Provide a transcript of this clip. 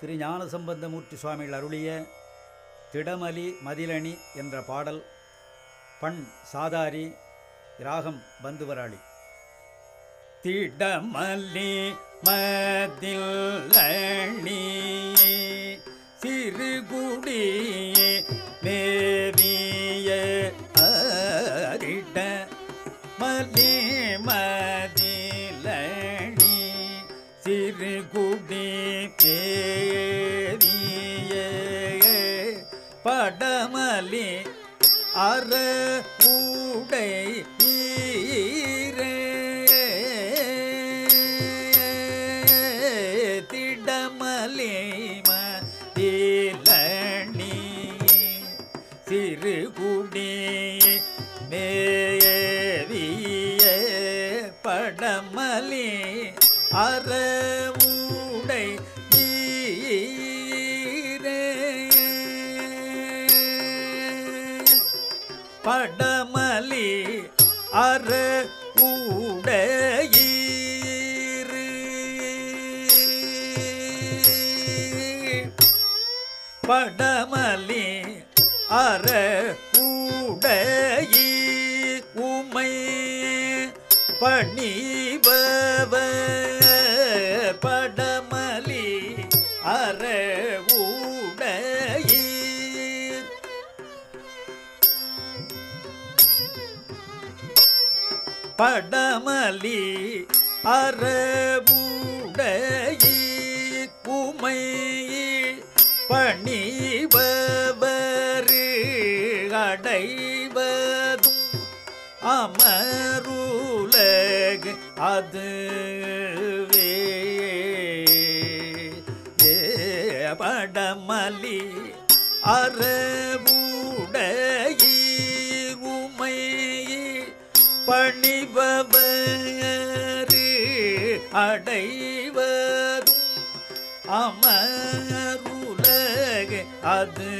திரு ஞானசம்பந்தமூர்த்தி சுவாமிகள் அருளிய திடமலி மதிலணி என்ற பாடல் பண் சாதாரி ராகம் பந்துவராளி. திடமல்லி மதிலணி சிறுகுடி மேவிய அரிட மல்லி சிறுகுடி மேவிய படமலி அற உடை ஈரே. திடமலி மதிலணி. சிறுகுடி மேவிய படமலி அற படமலி அற உடையீரு படமலி அற உடைய பணிபவ படமலி அற படமலி அறவுடைய உமை பணிபவரு அடைவதும் அமருலகு அதுவே ஏ படமலி அறவுடைய உமை பணிபவரு அடைவதும் அமருலக. அது